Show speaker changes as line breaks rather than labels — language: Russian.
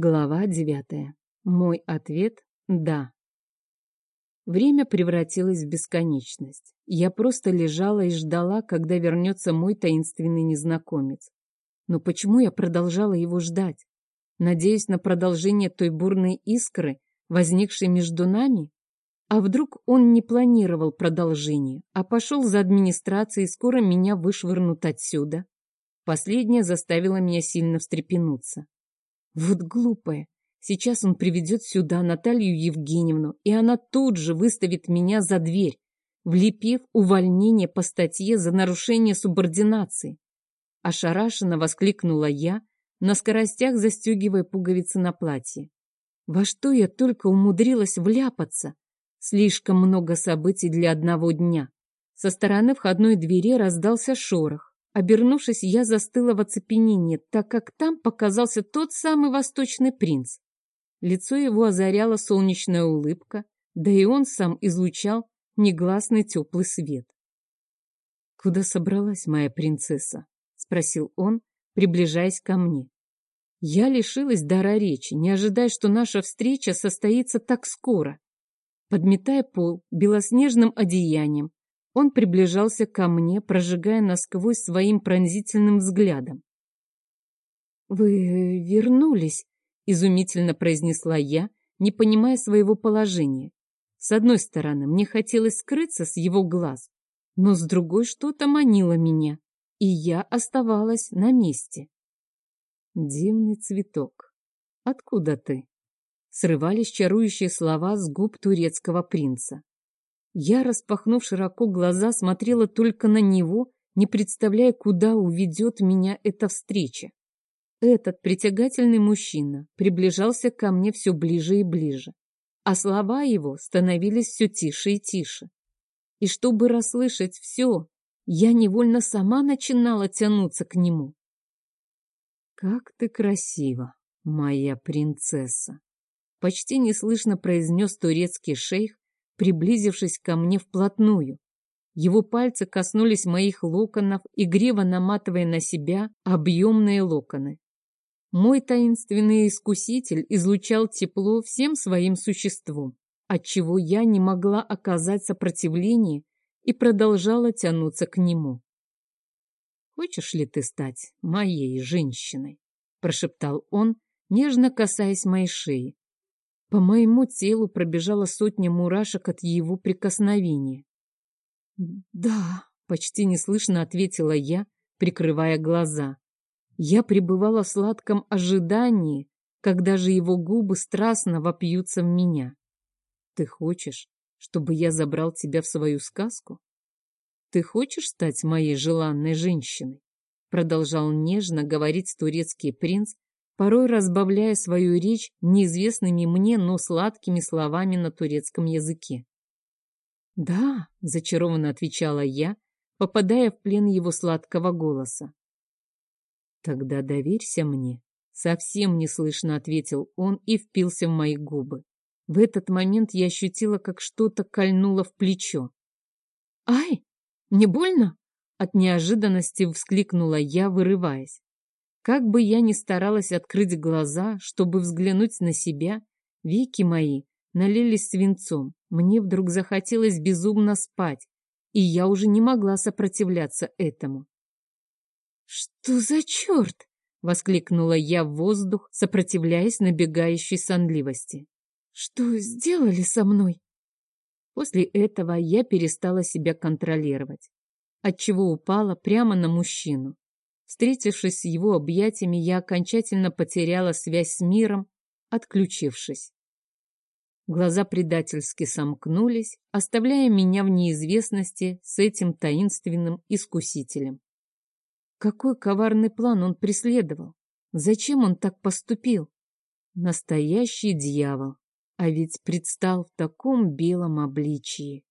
Глава девятая. Мой ответ – да. Время превратилось в бесконечность. Я просто лежала и ждала, когда вернется мой таинственный незнакомец. Но почему я продолжала его ждать? Надеюсь на продолжение той бурной искры, возникшей между нами? А вдруг он не планировал продолжение, а пошел за администрацией и скоро меня вышвырнут отсюда? Последнее заставило меня сильно встрепенуться. Вот глупая. Сейчас он приведет сюда Наталью Евгеньевну, и она тут же выставит меня за дверь, влепив увольнение по статье за нарушение субординации. Ошарашенно воскликнула я, на скоростях застегивая пуговицы на платье. Во что я только умудрилась вляпаться? Слишком много событий для одного дня. Со стороны входной двери раздался шорох. Обернувшись, я застыла в оцепенении, так как там показался тот самый восточный принц. Лицо его озаряла солнечная улыбка, да и он сам излучал негласный теплый свет. «Куда собралась моя принцесса?» — спросил он, приближаясь ко мне. Я лишилась дара речи, не ожидая, что наша встреча состоится так скоро. Подметая пол белоснежным одеянием, он приближался ко мне, прожигая насквозь своим пронзительным взглядом. «Вы вернулись», — изумительно произнесла я, не понимая своего положения. С одной стороны, мне хотелось скрыться с его глаз, но с другой что-то манило меня, и я оставалась на месте. «Дивный цветок, откуда ты?» Срывались чарующие слова с губ турецкого принца. Я, распахнув широко глаза, смотрела только на него, не представляя, куда уведет меня эта встреча. Этот притягательный мужчина приближался ко мне все ближе и ближе, а слова его становились все тише и тише. И чтобы расслышать все, я невольно сама начинала тянуться к нему. «Как ты красива, моя принцесса!» Почти неслышно произнес турецкий шейх, приблизившись ко мне вплотную. Его пальцы коснулись моих локонов, игриво наматывая на себя объемные локоны. Мой таинственный искуситель излучал тепло всем своим существом, отчего я не могла оказать сопротивление и продолжала тянуться к нему. «Хочешь ли ты стать моей женщиной?» – прошептал он, нежно касаясь моей шеи. По моему телу пробежала сотня мурашек от его прикосновения. «Да», — почти неслышно ответила я, прикрывая глаза. Я пребывала в сладком ожидании, когда же его губы страстно вопьются в меня. «Ты хочешь, чтобы я забрал тебя в свою сказку? Ты хочешь стать моей желанной женщиной?» Продолжал нежно говорить турецкий принц, порой разбавляя свою речь неизвестными мне, но сладкими словами на турецком языке. «Да», — зачарованно отвечала я, попадая в плен его сладкого голоса. «Тогда доверься мне», — совсем неслышно ответил он и впился в мои губы. В этот момент я ощутила, как что-то кольнуло в плечо. «Ай, мне больно?» От неожиданности вскликнула я, вырываясь. Как бы я ни старалась открыть глаза, чтобы взглянуть на себя, веки мои налились свинцом. Мне вдруг захотелось безумно спать, и я уже не могла сопротивляться этому. «Что за черт?» — воскликнула я в воздух, сопротивляясь набегающей сонливости. «Что сделали со мной?» После этого я перестала себя контролировать, отчего упала прямо на мужчину. Встретившись с его объятиями, я окончательно потеряла связь с миром, отключившись. Глаза предательски сомкнулись, оставляя меня в неизвестности с этим таинственным искусителем. Какой коварный план он преследовал? Зачем он так поступил? Настоящий дьявол, а ведь предстал в таком белом обличии.